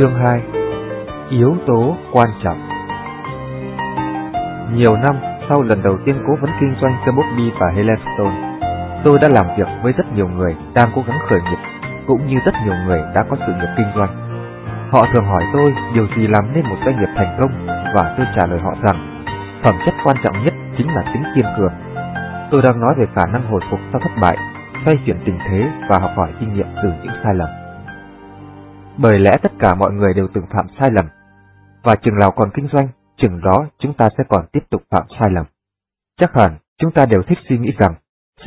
Chương 2 Yếu tố quan trọng Nhiều năm sau lần đầu tiên cố vấn kinh doanh cho Bobby và Helen Stone, tôi đã làm việc với rất nhiều người đang cố gắng khởi nghiệp, cũng như rất nhiều người đã có sự nghiệp kinh doanh. Họ thường hỏi tôi điều gì làm nên một doanh nghiệp thành công và tôi trả lời họ rằng phẩm chất quan trọng nhất chính là tính kiên cường. Tôi đang nói về khả năng hồi phục sau thất bại, xoay chuyển tình thế và học hỏi kinh nghiệm từ những sai lầm. Bởi lẽ tất cả mọi người đều từng phạm sai lầm, và chừng nào còn kinh doanh, chừng đó chúng ta sẽ còn tiếp tục phạm sai lầm. Chắc hẳn chúng ta đều thích suy nghĩ rằng,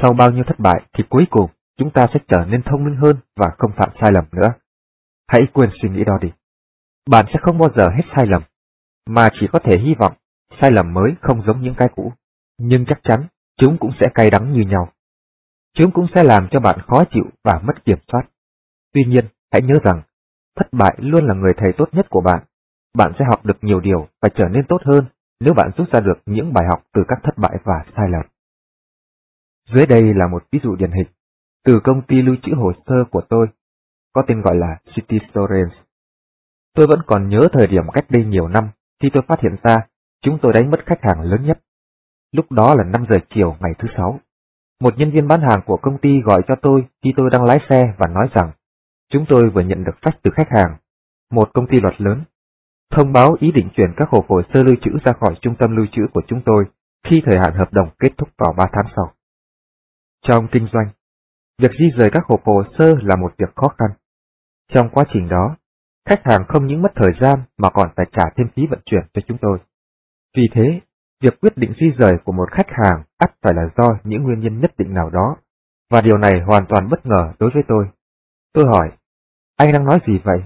sau bao nhiêu thất bại thì cuối cùng chúng ta sẽ trở nên thông minh hơn và không phạm sai lầm nữa. Hãy quên suy nghĩ đó đi. Bạn sẽ không bao giờ hết sai lầm, mà chỉ có thể hy vọng sai lầm mới không giống những cái cũ, nhưng chắc chắn chúng cũng sẽ cay đắng như nhau. Chúng cũng sẽ làm cho bạn khó chịu và mất kiểm soát. Tuy nhiên, hãy nhớ rằng Thất bại luôn là người thầy tốt nhất của bạn. Bạn sẽ học được nhiều điều và trở nên tốt hơn nếu bạn rút ra được những bài học từ các thất bại và sai lầm. Dưới đây là một ví dụ điển hình từ công ty lưu trữ hồ sơ của tôi, có tên gọi là City Storage. Tôi vẫn còn nhớ thời điểm cách đây nhiều năm khi tôi phát hiện ra chúng tôi đánh mất khách hàng lớn nhất. Lúc đó là 5 giờ chiều ngày thứ sáu. Một nhân viên bán hàng của công ty gọi cho tôi khi tôi đang lái xe và nói rằng Chúng tôi vừa nhận được fax từ khách hàng, một công ty luật lớn, thông báo ý định chuyển các hồ hồ sơ lưu trữ ra khỏi trung tâm lưu trữ của chúng tôi khi thời hạn hợp đồng kết thúc vào 3 tháng sau. Trong kinh doanh, việc di rời các hộp hồ sơ là một việc khó khăn. Trong quá trình đó, khách hàng không những mất thời gian mà còn phải trả thêm phí vận chuyển cho chúng tôi. Vì thế, việc quyết định di rời của một khách hàng ắt phải là do những nguyên nhân nhất định nào đó, và điều này hoàn toàn bất ngờ đối với tôi. Tôi hỏi, anh đang nói gì vậy?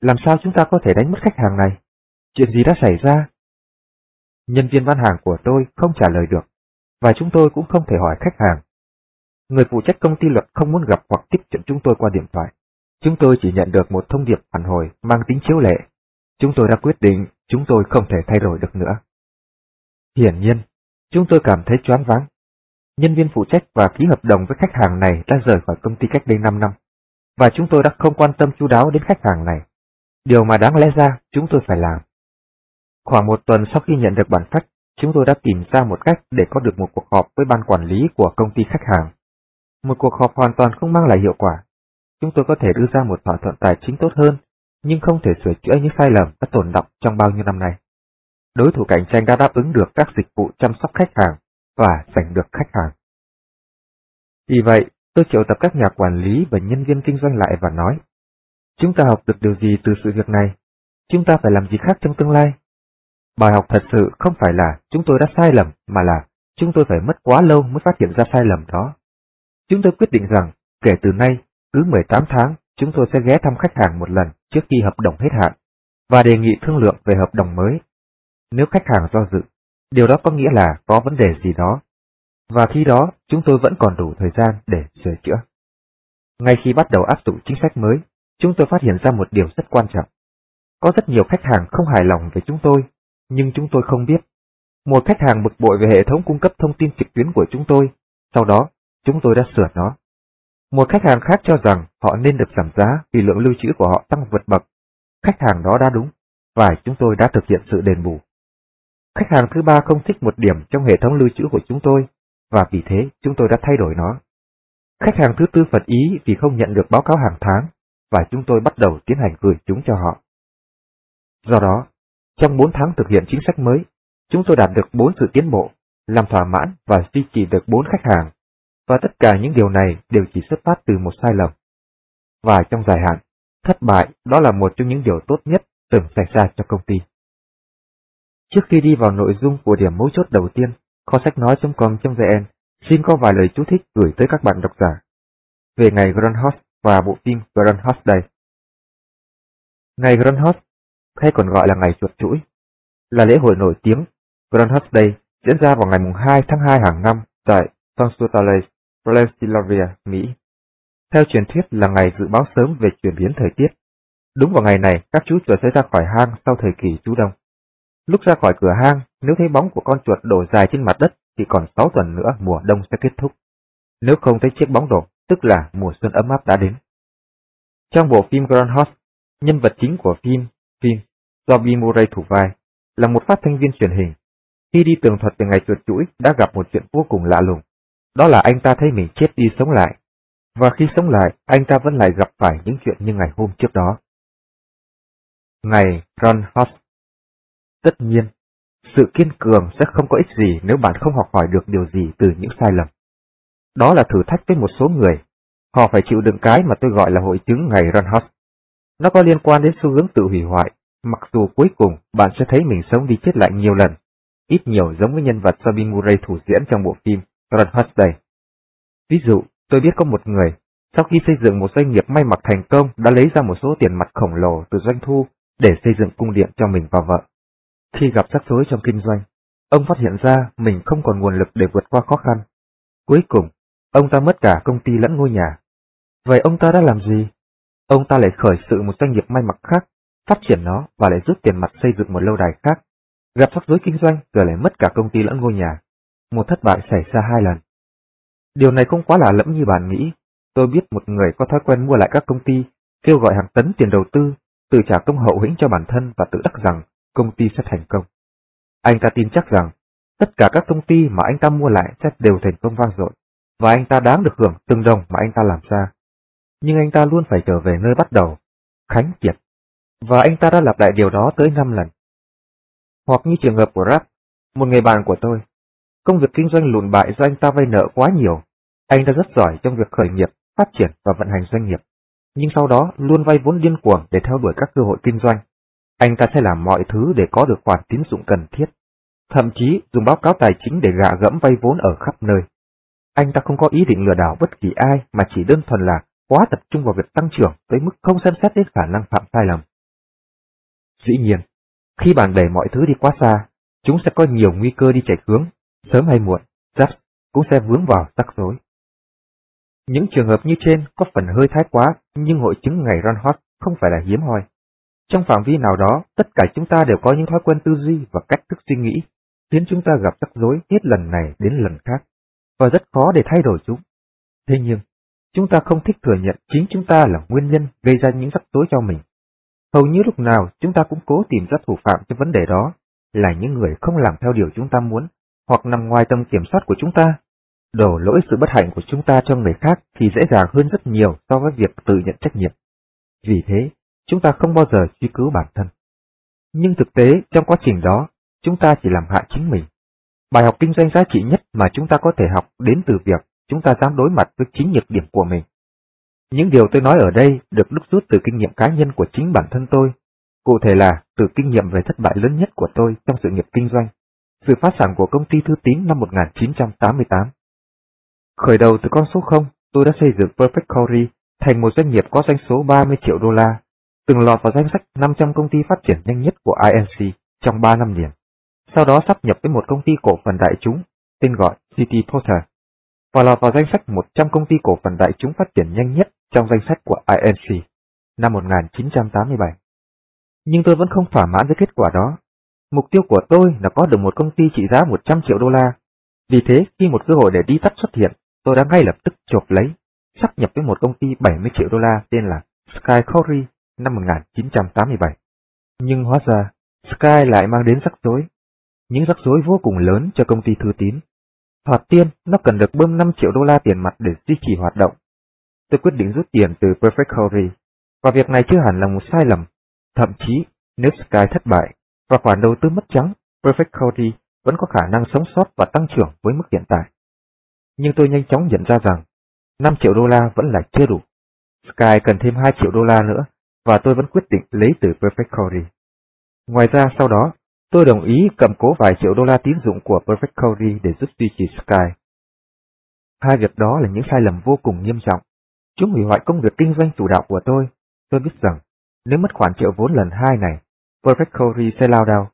Làm sao chúng ta có thể đánh mất khách hàng này? Chuyện gì đã xảy ra? Nhân viên bán hàng của tôi không trả lời được, và chúng tôi cũng không thể hỏi khách hàng. Người phụ trách công ty luật không muốn gặp hoặc tiếp cận chúng tôi qua điện thoại. Chúng tôi chỉ nhận được một thông điệp phản hồi mang tính chiếu lệ. Chúng tôi đã quyết định chúng tôi không thể thay đổi được nữa. Hiển nhiên, chúng tôi cảm thấy choáng váng. Nhân viên phụ trách và ký hợp đồng với khách hàng này đã rời khỏi công ty cách đây 5 năm và chúng tôi đã không quan tâm chú đáo đến khách hàng này. Điều mà đáng lẽ ra chúng tôi phải làm. Khoảng một tuần sau khi nhận được bản phách, chúng tôi đã tìm ra một cách để có được một cuộc họp với ban quản lý của công ty khách hàng. Một cuộc họp hoàn toàn không mang lại hiệu quả. Chúng tôi có thể đưa ra một thỏa thuận tài chính tốt hơn, nhưng không thể sửa chữa những sai lầm đã tồn động trong bao nhiêu năm nay. Đối thủ cạnh tranh đã đáp ứng được các dịch vụ chăm sóc khách hàng và giành được khách hàng. Vì vậy, Tôi triệu tập các nhà quản lý và nhân viên kinh doanh lại và nói, chúng ta học được điều gì từ sự việc này? Chúng ta phải làm gì khác trong tương lai? Bài học thật sự không phải là chúng tôi đã sai lầm, mà là chúng tôi phải mất quá lâu mới phát hiện ra sai lầm đó. Chúng tôi quyết định rằng, kể từ nay, cứ 18 tháng, chúng tôi sẽ ghé thăm khách hàng một lần trước khi hợp đồng hết hạn, và đề nghị thương lượng về hợp đồng mới. Nếu khách hàng do dự, điều đó có nghĩa là có vấn đề gì đó và khi đó chúng tôi vẫn còn đủ thời gian để sửa chữa. Ngay khi bắt đầu áp dụng chính sách mới, chúng tôi phát hiện ra một điều rất quan trọng. Có rất nhiều khách hàng không hài lòng về chúng tôi, nhưng chúng tôi không biết. Một khách hàng bực bội về hệ thống cung cấp thông tin trực tuyến của chúng tôi, sau đó chúng tôi đã sửa nó. Một khách hàng khác cho rằng họ nên được giảm giá vì lượng lưu trữ của họ tăng vượt bậc. Khách hàng đó đã đúng, và chúng tôi đã thực hiện sự đền bù. Khách hàng thứ ba không thích một điểm trong hệ thống lưu trữ của chúng tôi, và vì thế chúng tôi đã thay đổi nó. Khách hàng thứ tư phật ý vì không nhận được báo cáo hàng tháng, và chúng tôi bắt đầu tiến hành gửi chúng cho họ. Do đó, trong 4 tháng thực hiện chính sách mới, chúng tôi đạt được 4 sự tiến bộ, làm thỏa mãn và duy trì được 4 khách hàng, và tất cả những điều này đều chỉ xuất phát từ một sai lầm. Và trong dài hạn, thất bại đó là một trong những điều tốt nhất từng xảy ra cho công ty. Trước khi đi vào nội dung của điểm mấu chốt đầu tiên, Kho sách nói.com.vn xin có vài lời chú thích gửi tới các bạn độc giả về ngày Groundhog và bộ phim Groundhog Day. Ngày Groundhog hay còn gọi là ngày chuột chuỗi, là lễ hội nổi tiếng Groundhog Day diễn ra vào ngày 2 tháng 2 hàng năm tại Pennsylvania, Pennsylvania, Mỹ. Theo truyền thuyết là ngày dự báo sớm về chuyển biến thời tiết. Đúng vào ngày này, các chú chuột sẽ ra khỏi hang sau thời kỳ trú đông. Lúc ra khỏi cửa hang, nếu thấy bóng của con chuột đổ dài trên mặt đất thì còn 6 tuần nữa mùa đông sẽ kết thúc. Nếu không thấy chiếc bóng đổ, tức là mùa xuân ấm áp đã đến. Trong bộ phim Grand Host, Nhân vật chính của phim, phim, do Bill Murray thủ vai, là một phát thanh viên truyền hình. Khi đi tường thuật về ngày chuột chuỗi đã gặp một chuyện vô cùng lạ lùng. Đó là anh ta thấy mình chết đi sống lại. Và khi sống lại, anh ta vẫn lại gặp phải những chuyện như ngày hôm trước đó. Ngày Grand Host Tất nhiên, sự kiên cường sẽ không có ích gì nếu bạn không học hỏi được điều gì từ những sai lầm. Đó là thử thách với một số người. Họ phải chịu đựng cái mà tôi gọi là hội chứng ngày Runhouse. Nó có liên quan đến xu hướng tự hủy hoại, mặc dù cuối cùng bạn sẽ thấy mình sống đi chết lại nhiều lần, ít nhiều giống với nhân vật Sabine Murray thủ diễn trong bộ phim Runhouse Day. Ví dụ, tôi biết có một người, sau khi xây dựng một doanh nghiệp may mặc thành công đã lấy ra một số tiền mặt khổng lồ từ doanh thu để xây dựng cung điện cho mình và vợ. Khi gặp rắc rối trong kinh doanh, ông phát hiện ra mình không còn nguồn lực để vượt qua khó khăn. Cuối cùng, ông ta mất cả công ty lẫn ngôi nhà. Vậy ông ta đã làm gì? Ông ta lại khởi sự một doanh nghiệp may mặc khác, phát triển nó và lại rút tiền mặt xây dựng một lâu đài khác. Gặp rắc rối kinh doanh rồi lại mất cả công ty lẫn ngôi nhà. Một thất bại xảy ra hai lần. Điều này không quá lạ lẫm như bạn nghĩ. Tôi biết một người có thói quen mua lại các công ty, kêu gọi hàng tấn tiền đầu tư, tự trả công hậu hĩnh cho bản thân và tự đắc rằng công ty sẽ thành công. Anh ta tin chắc rằng tất cả các công ty mà anh ta mua lại sẽ đều thành công vang dội, và anh ta đáng được hưởng từng đồng mà anh ta làm ra. Nhưng anh ta luôn phải trở về nơi bắt đầu, Khánh Kiệt, và anh ta đã lặp lại điều đó tới 5 lần. Hoặc như trường hợp của Rap, một người bạn của tôi, công việc kinh doanh lùn bại do anh ta vay nợ quá nhiều. Anh ta rất giỏi trong việc khởi nghiệp, phát triển và vận hành doanh nghiệp, nhưng sau đó luôn vay vốn điên cuồng để theo đuổi các cơ hội kinh doanh. Anh ta sẽ làm mọi thứ để có được khoản tín dụng cần thiết, thậm chí dùng báo cáo tài chính để gạ gẫm vay vốn ở khắp nơi. Anh ta không có ý định lừa đảo bất kỳ ai mà chỉ đơn thuần là quá tập trung vào việc tăng trưởng tới mức không xem xét đến khả năng phạm sai lầm. Dĩ nhiên, khi bạn đẩy mọi thứ đi quá xa, chúng sẽ có nhiều nguy cơ đi chạy hướng, sớm hay muộn, Jack cũng sẽ vướng vào rắc rối. Những trường hợp như trên có phần hơi thái quá, nhưng hội chứng ngày Ron Hot không phải là hiếm hoi. Trong phạm vi nào đó, tất cả chúng ta đều có những thói quen tư duy và cách thức suy nghĩ, khiến chúng ta gặp rắc rối hết lần này đến lần khác, và rất khó để thay đổi chúng. Thế nhưng, chúng ta không thích thừa nhận chính chúng ta là nguyên nhân gây ra những rắc rối cho mình. Hầu như lúc nào chúng ta cũng cố tìm ra thủ phạm cho vấn đề đó, là những người không làm theo điều chúng ta muốn, hoặc nằm ngoài tầm kiểm soát của chúng ta. Đổ lỗi sự bất hạnh của chúng ta cho người khác thì dễ dàng hơn rất nhiều so với việc tự nhận trách nhiệm. Vì thế, chúng ta không bao giờ truy cứu bản thân. Nhưng thực tế, trong quá trình đó, chúng ta chỉ làm hại chính mình. Bài học kinh doanh giá trị nhất mà chúng ta có thể học đến từ việc chúng ta dám đối mặt với chính nhược điểm của mình. Những điều tôi nói ở đây được đúc rút từ kinh nghiệm cá nhân của chính bản thân tôi, cụ thể là từ kinh nghiệm về thất bại lớn nhất của tôi trong sự nghiệp kinh doanh, sự phát sản của công ty thư tín năm 1988. Khởi đầu từ con số 0, tôi đã xây dựng Perfect Curry thành một doanh nghiệp có doanh số 30 triệu đô la, từng lọt vào danh sách 500 công ty phát triển nhanh nhất của INC trong 3 năm liền. Sau đó sắp nhập với một công ty cổ phần đại chúng tên gọi City Porter và lọt vào danh sách 100 công ty cổ phần đại chúng phát triển nhanh nhất trong danh sách của INC năm 1987. Nhưng tôi vẫn không thỏa mãn với kết quả đó. Mục tiêu của tôi là có được một công ty trị giá 100 triệu đô la. Vì thế, khi một cơ hội để đi tắt xuất hiện, tôi đã ngay lập tức chộp lấy, sắp nhập với một công ty 70 triệu đô la tên là Sky Corey năm 1987. Nhưng hóa ra, Sky lại mang đến rắc rối. Những rắc rối vô cùng lớn cho công ty thư tín. Thoạt tiên, nó cần được bơm 5 triệu đô la tiền mặt để duy trì hoạt động. Tôi quyết định rút tiền từ Perfect Hurry, và việc này chưa hẳn là một sai lầm. Thậm chí, nếu Sky thất bại và khoản đầu tư mất trắng, Perfect Hurry vẫn có khả năng sống sót và tăng trưởng với mức hiện tại. Nhưng tôi nhanh chóng nhận ra rằng 5 triệu đô la vẫn là chưa đủ. Sky cần thêm 2 triệu đô la nữa và tôi vẫn quyết định lấy từ Perfect Corey. Ngoài ra sau đó, tôi đồng ý cầm cố vài triệu đô la tín dụng của Perfect Corey để giúp duy trì Sky. Hai việc đó là những sai lầm vô cùng nghiêm trọng. Chúng hủy hoại công việc kinh doanh chủ đạo của tôi. Tôi biết rằng nếu mất khoản triệu vốn lần hai này, Perfect Corey sẽ lao đao.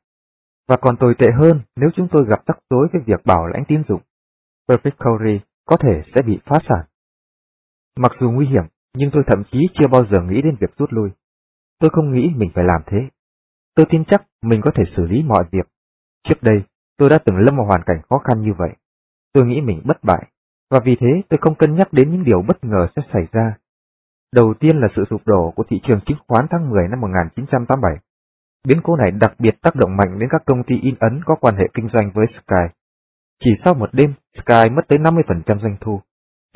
Và còn tồi tệ hơn nếu chúng tôi gặp rắc rối với việc bảo lãnh tín dụng. Perfect Corey có thể sẽ bị phá sản. Mặc dù nguy hiểm, nhưng tôi thậm chí chưa bao giờ nghĩ đến việc rút lui. Tôi không nghĩ mình phải làm thế. Tôi tin chắc mình có thể xử lý mọi việc. Trước đây, tôi đã từng lâm vào hoàn cảnh khó khăn như vậy. Tôi nghĩ mình bất bại, và vì thế tôi không cân nhắc đến những điều bất ngờ sẽ xảy ra. Đầu tiên là sự sụp đổ của thị trường chứng khoán tháng 10 năm 1987. Biến cố này đặc biệt tác động mạnh đến các công ty in ấn có quan hệ kinh doanh với Sky. Chỉ sau một đêm, Sky mất tới 50% doanh thu.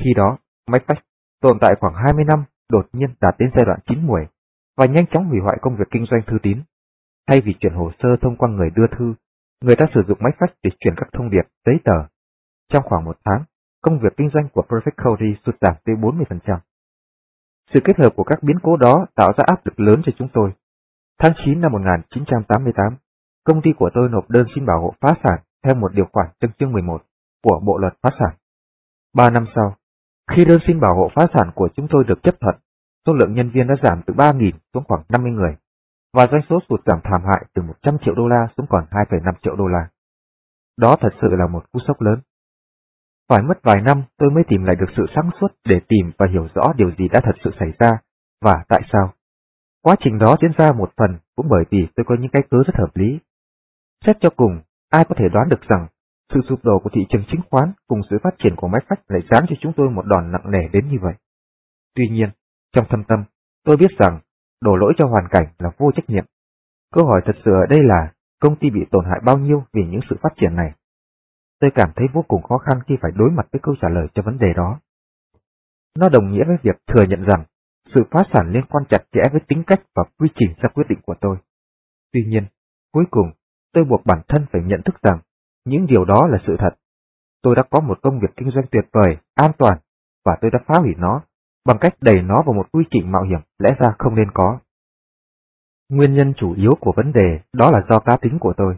Khi đó, máy fax tồn tại khoảng 20 năm, đột nhiên đạt đến giai đoạn chín muồi và nhanh chóng hủy hoại công việc kinh doanh thư tín. Thay vì chuyển hồ sơ thông qua người đưa thư, người ta sử dụng máy fax để chuyển các thông điệp, giấy tờ. Trong khoảng một tháng, công việc kinh doanh của Perfect Cody sụt giảm tới 40%. Sự kết hợp của các biến cố đó tạo ra áp lực lớn cho chúng tôi. Tháng 9 năm 1988, công ty của tôi nộp đơn xin bảo hộ phá sản theo một điều khoản trong chương 11 của Bộ luật phá sản. Ba năm sau, khi đơn xin bảo hộ phá sản của chúng tôi được chấp thuận, số lượng nhân viên đã giảm từ 3.000 xuống khoảng 50 người, và doanh số sụt giảm thảm hại từ 100 triệu đô la xuống còn 2,5 triệu đô la. Đó thật sự là một cú sốc lớn. Phải mất vài năm tôi mới tìm lại được sự sáng suốt để tìm và hiểu rõ điều gì đã thật sự xảy ra và tại sao. Quá trình đó diễn ra một phần cũng bởi vì tôi có những cái cớ rất hợp lý. Xét cho cùng, ai có thể đoán được rằng sự sụp đổ của thị trường chứng khoán cùng sự phát triển của máy phách lại giáng cho chúng tôi một đòn nặng nề đến như vậy. Tuy nhiên, trong thâm tâm, tôi biết rằng đổ lỗi cho hoàn cảnh là vô trách nhiệm. Câu hỏi thật sự ở đây là công ty bị tổn hại bao nhiêu vì những sự phát triển này. Tôi cảm thấy vô cùng khó khăn khi phải đối mặt với câu trả lời cho vấn đề đó. Nó đồng nghĩa với việc thừa nhận rằng sự phá sản liên quan chặt chẽ với tính cách và quy trình ra quyết định của tôi. Tuy nhiên, cuối cùng, tôi buộc bản thân phải nhận thức rằng những điều đó là sự thật. Tôi đã có một công việc kinh doanh tuyệt vời, an toàn, và tôi đã phá hủy nó bằng cách đẩy nó vào một quy trình mạo hiểm lẽ ra không nên có. Nguyên nhân chủ yếu của vấn đề đó là do cá tính của tôi.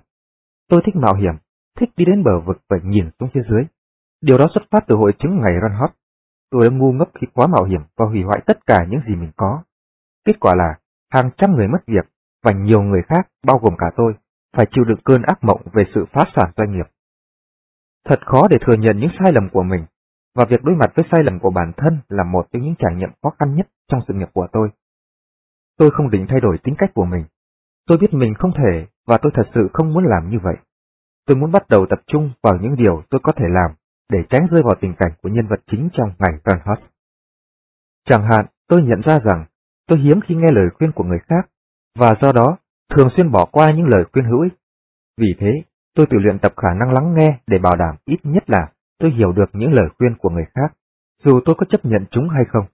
Tôi thích mạo hiểm, thích đi đến bờ vực và nhìn xuống phía dưới. Điều đó xuất phát từ hội chứng ngày run hot. Tôi đã ngu ngốc khi quá mạo hiểm và hủy hoại tất cả những gì mình có. Kết quả là hàng trăm người mất việc và nhiều người khác, bao gồm cả tôi, phải chịu đựng cơn ác mộng về sự phá sản doanh nghiệp. Thật khó để thừa nhận những sai lầm của mình, và việc đối mặt với sai lầm của bản thân là một trong những trải nghiệm khó khăn nhất trong sự nghiệp của tôi. Tôi không định thay đổi tính cách của mình. Tôi biết mình không thể và tôi thật sự không muốn làm như vậy. Tôi muốn bắt đầu tập trung vào những điều tôi có thể làm để tránh rơi vào tình cảnh của nhân vật chính trong ngành Franhut. Chẳng hạn, tôi nhận ra rằng tôi hiếm khi nghe lời khuyên của người khác, và do đó thường xuyên bỏ qua những lời khuyên hữu ích. Vì thế, tôi tự luyện tập khả năng lắng nghe để bảo đảm ít nhất là tôi hiểu được những lời khuyên của người khác, dù tôi có chấp nhận chúng hay không.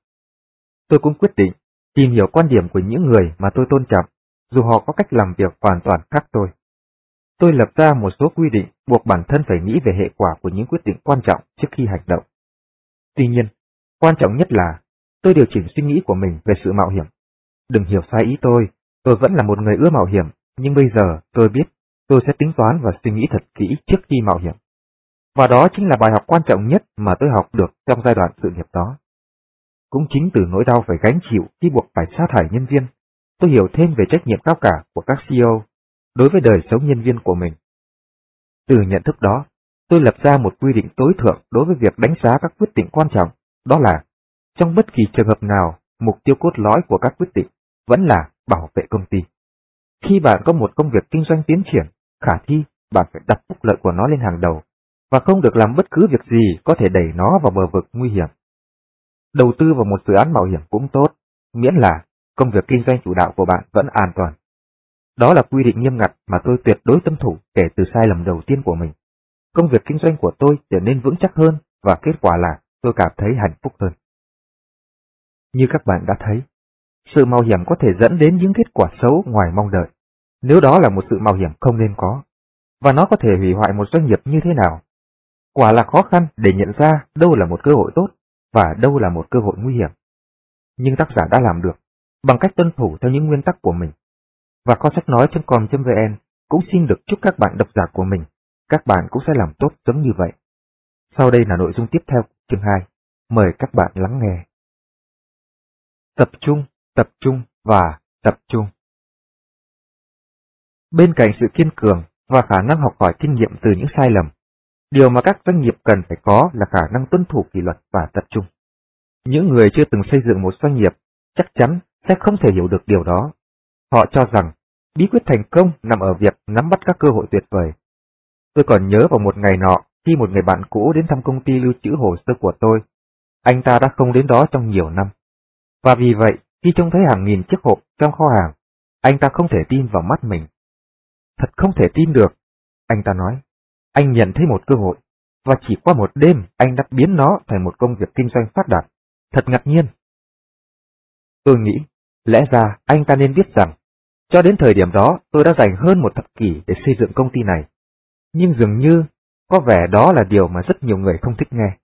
Tôi cũng quyết định tìm hiểu quan điểm của những người mà tôi tôn trọng, dù họ có cách làm việc hoàn toàn khác tôi. Tôi lập ra một số quy định buộc bản thân phải nghĩ về hệ quả của những quyết định quan trọng trước khi hành động. Tuy nhiên, quan trọng nhất là tôi điều chỉnh suy nghĩ của mình về sự mạo hiểm. Đừng hiểu sai ý tôi, tôi vẫn là một người ưa mạo hiểm, nhưng bây giờ tôi biết tôi sẽ tính toán và suy nghĩ thật kỹ trước khi mạo hiểm. Và đó chính là bài học quan trọng nhất mà tôi học được trong giai đoạn sự nghiệp đó. Cũng chính từ nỗi đau phải gánh chịu khi buộc phải sa thải nhân viên, tôi hiểu thêm về trách nhiệm cao cả của các CEO đối với đời sống nhân viên của mình. Từ nhận thức đó, tôi lập ra một quy định tối thượng đối với việc đánh giá các quyết định quan trọng, đó là trong bất kỳ trường hợp nào, mục tiêu cốt lõi của các quyết định vẫn là bảo vệ công ty. Khi bạn có một công việc kinh doanh tiến triển, khả thi, bạn phải đặt phúc lợi của nó lên hàng đầu và không được làm bất cứ việc gì có thể đẩy nó vào bờ vực nguy hiểm. Đầu tư vào một dự án mạo hiểm cũng tốt, miễn là công việc kinh doanh chủ đạo của bạn vẫn an toàn. Đó là quy định nghiêm ngặt mà tôi tuyệt đối tuân thủ kể từ sai lầm đầu tiên của mình. Công việc kinh doanh của tôi trở nên vững chắc hơn và kết quả là tôi cảm thấy hạnh phúc hơn. Như các bạn đã thấy, sự mạo hiểm có thể dẫn đến những kết quả xấu ngoài mong đợi, nếu đó là một sự mạo hiểm không nên có, và nó có thể hủy hoại một doanh nghiệp như thế nào. Quả là khó khăn để nhận ra đâu là một cơ hội tốt và đâu là một cơ hội nguy hiểm. Nhưng tác giả đã làm được bằng cách tuân thủ theo những nguyên tắc của mình. Và kho sách nói.com.vn cũng xin được chúc các bạn độc giả của mình, các bạn cũng sẽ làm tốt giống như vậy. Sau đây là nội dung tiếp theo chương 2. Mời các bạn lắng nghe. Tập trung, tập trung và tập trung. Bên cạnh sự kiên cường và khả năng học hỏi kinh nghiệm từ những sai lầm, điều mà các doanh nghiệp cần phải có là khả năng tuân thủ kỷ luật và tập trung. Những người chưa từng xây dựng một doanh nghiệp chắc chắn sẽ không thể hiểu được điều đó. Họ cho rằng bí quyết thành công nằm ở việc nắm bắt các cơ hội tuyệt vời. Tôi còn nhớ vào một ngày nọ khi một người bạn cũ đến thăm công ty lưu trữ hồ sơ của tôi. Anh ta đã không đến đó trong nhiều năm. Và vì vậy, khi trông thấy hàng nghìn chiếc hộp trong kho hàng, anh ta không thể tin vào mắt mình. Thật không thể tin được, anh ta nói. Anh nhận thấy một cơ hội, và chỉ qua một đêm anh đã biến nó thành một công việc kinh doanh phát đạt. Thật ngạc nhiên. Tôi nghĩ, lẽ ra anh ta nên biết rằng, cho đến thời điểm đó tôi đã dành hơn một thập kỷ để xây dựng công ty này. Nhưng dường như, có vẻ đó là điều mà rất nhiều người không thích nghe.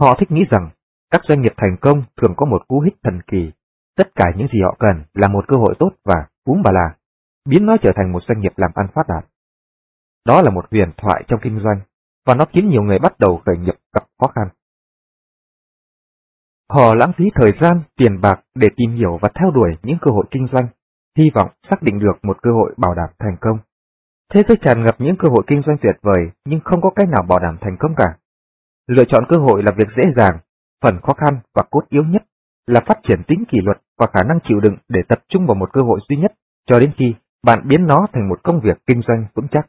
Họ thích nghĩ rằng, các doanh nghiệp thành công thường có một cú hích thần kỳ. Tất cả những gì họ cần là một cơ hội tốt và cúm bà là, biến nó trở thành một doanh nghiệp làm ăn phát đạt. Đó là một huyền thoại trong kinh doanh, và nó khiến nhiều người bắt đầu khởi nghiệp gặp khó khăn. Họ lãng phí thời gian, tiền bạc để tìm hiểu và theo đuổi những cơ hội kinh doanh, hy vọng xác định được một cơ hội bảo đảm thành công. Thế giới tràn ngập những cơ hội kinh doanh tuyệt vời nhưng không có cách nào bảo đảm thành công cả. Lựa chọn cơ hội là việc dễ dàng, phần khó khăn và cốt yếu nhất là phát triển tính kỷ luật và khả năng chịu đựng để tập trung vào một cơ hội duy nhất cho đến khi bạn biến nó thành một công việc kinh doanh vững chắc.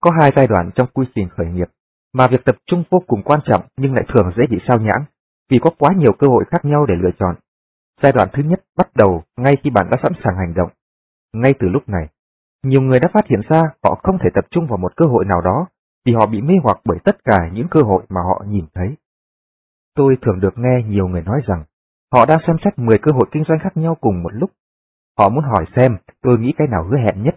Có hai giai đoạn trong quy trình khởi nghiệp mà việc tập trung vô cùng quan trọng nhưng lại thường dễ bị sao nhãng vì có quá nhiều cơ hội khác nhau để lựa chọn. Giai đoạn thứ nhất bắt đầu ngay khi bạn đã sẵn sàng hành động. Ngay từ lúc này, nhiều người đã phát hiện ra họ không thể tập trung vào một cơ hội nào đó vì họ bị mê hoặc bởi tất cả những cơ hội mà họ nhìn thấy. Tôi thường được nghe nhiều người nói rằng họ đang xem xét 10 cơ hội kinh doanh khác nhau cùng một lúc. Họ muốn hỏi xem tôi nghĩ cái nào hứa hẹn nhất.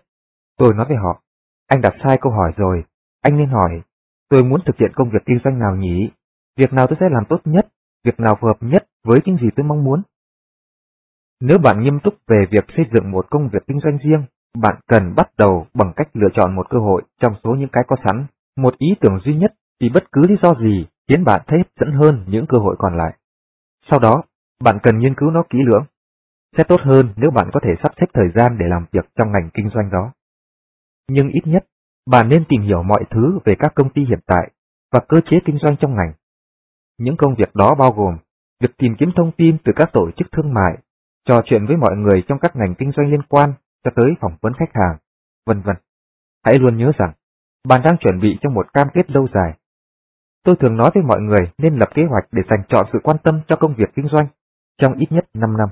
Tôi nói với họ, anh đặt sai câu hỏi rồi, anh nên hỏi, tôi muốn thực hiện công việc kinh doanh nào nhỉ? Việc nào tôi sẽ làm tốt nhất? Việc nào phù hợp nhất với những gì tôi mong muốn? Nếu bạn nghiêm túc về việc xây dựng một công việc kinh doanh riêng, bạn cần bắt đầu bằng cách lựa chọn một cơ hội trong số những cái có sẵn, một ý tưởng duy nhất vì bất cứ lý do gì khiến bạn thấy hấp dẫn hơn những cơ hội còn lại. Sau đó, bạn cần nghiên cứu nó kỹ lưỡng. Sẽ tốt hơn nếu bạn có thể sắp xếp thời gian để làm việc trong ngành kinh doanh đó. Nhưng ít nhất, bạn nên tìm hiểu mọi thứ về các công ty hiện tại và cơ chế kinh doanh trong ngành. Những công việc đó bao gồm việc tìm kiếm thông tin từ các tổ chức thương mại, trò chuyện với mọi người trong các ngành kinh doanh liên quan cho tới phỏng vấn khách hàng, vân vân. Hãy luôn nhớ rằng, bạn đang chuẩn bị cho một cam kết lâu dài. Tôi thường nói với mọi người nên lập kế hoạch để dành chọn sự quan tâm cho công việc kinh doanh trong ít nhất 5 năm.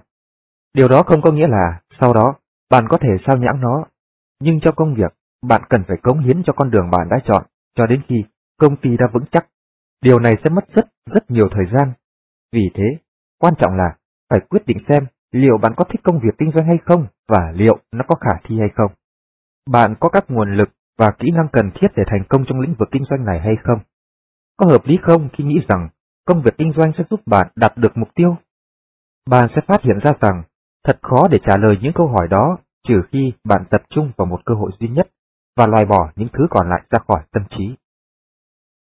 Điều đó không có nghĩa là sau đó bạn có thể sao nhãng nó, nhưng cho công việc, bạn cần phải cống hiến cho con đường bạn đã chọn cho đến khi công ty đã vững chắc. Điều này sẽ mất rất, rất nhiều thời gian. Vì thế, quan trọng là phải quyết định xem liệu bạn có thích công việc kinh doanh hay không và liệu nó có khả thi hay không. Bạn có các nguồn lực và kỹ năng cần thiết để thành công trong lĩnh vực kinh doanh này hay không? Có hợp lý không khi nghĩ rằng công việc kinh doanh sẽ giúp bạn đạt được mục tiêu? Bạn sẽ phát hiện ra rằng thật khó để trả lời những câu hỏi đó trừ khi bạn tập trung vào một cơ hội duy nhất và loại bỏ những thứ còn lại ra khỏi tâm trí.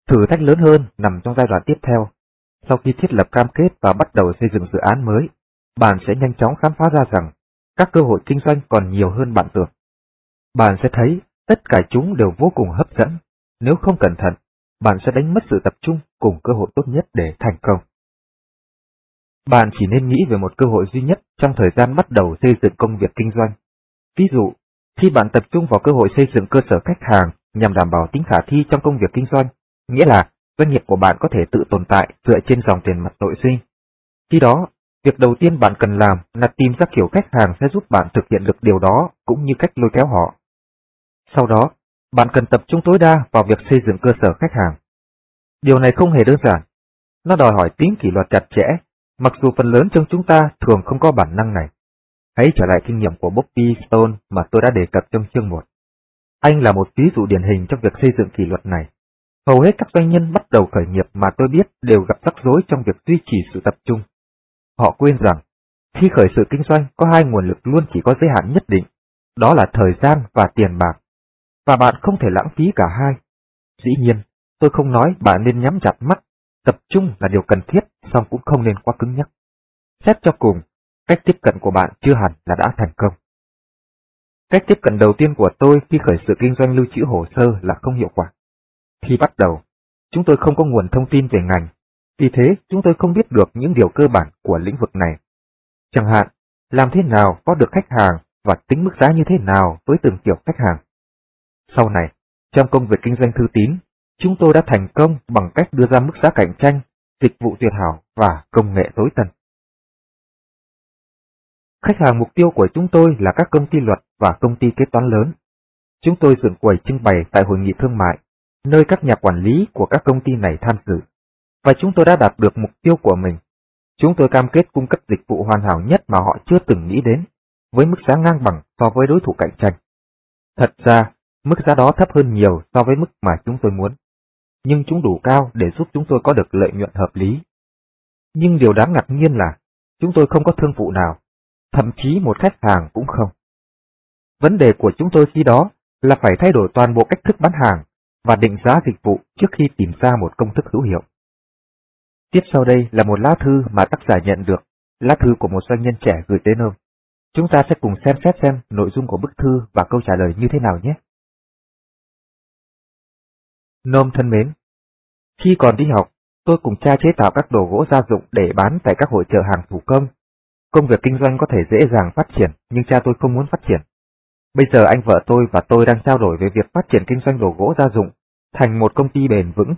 Thử thách lớn hơn nằm trong giai đoạn tiếp theo. Sau khi thiết lập cam kết và bắt đầu xây dựng dự án mới, bạn sẽ nhanh chóng khám phá ra rằng các cơ hội kinh doanh còn nhiều hơn bạn tưởng. Bạn sẽ thấy tất cả chúng đều vô cùng hấp dẫn. Nếu không cẩn thận, bạn sẽ đánh mất sự tập trung cùng cơ hội tốt nhất để thành công. Bạn chỉ nên nghĩ về một cơ hội duy nhất trong thời gian bắt đầu xây dựng công việc kinh doanh. Ví dụ, khi bạn tập trung vào cơ hội xây dựng cơ sở khách hàng nhằm đảm bảo tính khả thi trong công việc kinh doanh, nghĩa là doanh nghiệp của bạn có thể tự tồn tại dựa trên dòng tiền mặt nội sinh. Khi đó, việc đầu tiên bạn cần làm là tìm ra kiểu khách hàng sẽ giúp bạn thực hiện được điều đó cũng như cách lôi kéo họ. Sau đó, bạn cần tập trung tối đa vào việc xây dựng cơ sở khách hàng. Điều này không hề đơn giản. Nó đòi hỏi tính kỷ luật chặt chẽ, mặc dù phần lớn trong chúng ta thường không có bản năng này. Hãy trở lại kinh nghiệm của Bobby Stone mà tôi đã đề cập trong chương 1. Anh là một ví dụ điển hình trong việc xây dựng kỷ luật này. Hầu hết các doanh nhân bắt đầu khởi nghiệp mà tôi biết đều gặp rắc rối trong việc duy trì sự tập trung. Họ quên rằng, khi khởi sự kinh doanh có hai nguồn lực luôn chỉ có giới hạn nhất định, đó là thời gian và tiền bạc. Và bạn không thể lãng phí cả hai. Dĩ nhiên, tôi không nói bạn nên nhắm chặt mắt, tập trung là điều cần thiết, song cũng không nên quá cứng nhắc. Xét cho cùng, cách tiếp cận của bạn chưa hẳn là đã thành công. Cách tiếp cận đầu tiên của tôi khi khởi sự kinh doanh lưu trữ hồ sơ là không hiệu quả. Khi bắt đầu, chúng tôi không có nguồn thông tin về ngành, vì thế chúng tôi không biết được những điều cơ bản của lĩnh vực này. Chẳng hạn, làm thế nào có được khách hàng và tính mức giá như thế nào với từng kiểu khách hàng. Sau này, trong công việc kinh doanh thư tín, chúng tôi đã thành công bằng cách đưa ra mức giá cạnh tranh, dịch vụ tuyệt hảo và công nghệ tối tân. Khách hàng mục tiêu của chúng tôi là các công ty luật và công ty kế toán lớn. Chúng tôi dựng quầy trưng bày tại hội nghị thương mại, nơi các nhà quản lý của các công ty này tham dự. Và chúng tôi đã đạt được mục tiêu của mình. Chúng tôi cam kết cung cấp dịch vụ hoàn hảo nhất mà họ chưa từng nghĩ đến, với mức giá ngang bằng so với đối thủ cạnh tranh. Thật ra, mức giá đó thấp hơn nhiều so với mức mà chúng tôi muốn, nhưng chúng đủ cao để giúp chúng tôi có được lợi nhuận hợp lý. Nhưng điều đáng ngạc nhiên là, chúng tôi không có thương vụ nào, thậm chí một khách hàng cũng không. Vấn đề của chúng tôi khi đó là phải thay đổi toàn bộ cách thức bán hàng và định giá dịch vụ trước khi tìm ra một công thức hữu hiệu. Tiếp sau đây là một lá thư mà tác giả nhận được, lá thư của một doanh nhân trẻ gửi đến ông. Chúng ta sẽ cùng xem xét xem nội dung của bức thư và câu trả lời như thế nào nhé. Nôm thân mến, khi còn đi học, tôi cùng cha chế tạo các đồ gỗ gia dụng để bán tại các hội chợ hàng thủ công. Công việc kinh doanh có thể dễ dàng phát triển, nhưng cha tôi không muốn phát triển. Bây giờ anh vợ tôi và tôi đang trao đổi về việc phát triển kinh doanh đồ gỗ gia dụng thành một công ty bền vững.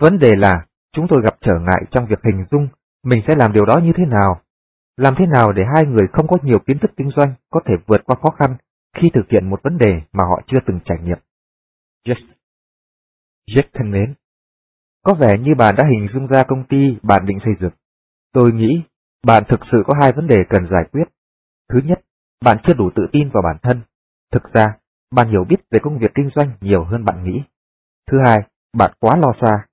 Vấn đề là chúng tôi gặp trở ngại trong việc hình dung mình sẽ làm điều đó như thế nào. Làm thế nào để hai người không có nhiều kiến thức kinh doanh có thể vượt qua khó khăn khi thực hiện một vấn đề mà họ chưa từng trải nghiệm. Yes. Jack thân mến, có vẻ như bạn đã hình dung ra công ty bạn định xây dựng. Tôi nghĩ bạn thực sự có hai vấn đề cần giải quyết. Thứ nhất, bạn chưa đủ tự tin vào bản thân. Thực ra, bạn hiểu biết về công việc kinh doanh nhiều hơn bạn nghĩ. Thứ hai, bạn quá lo xa.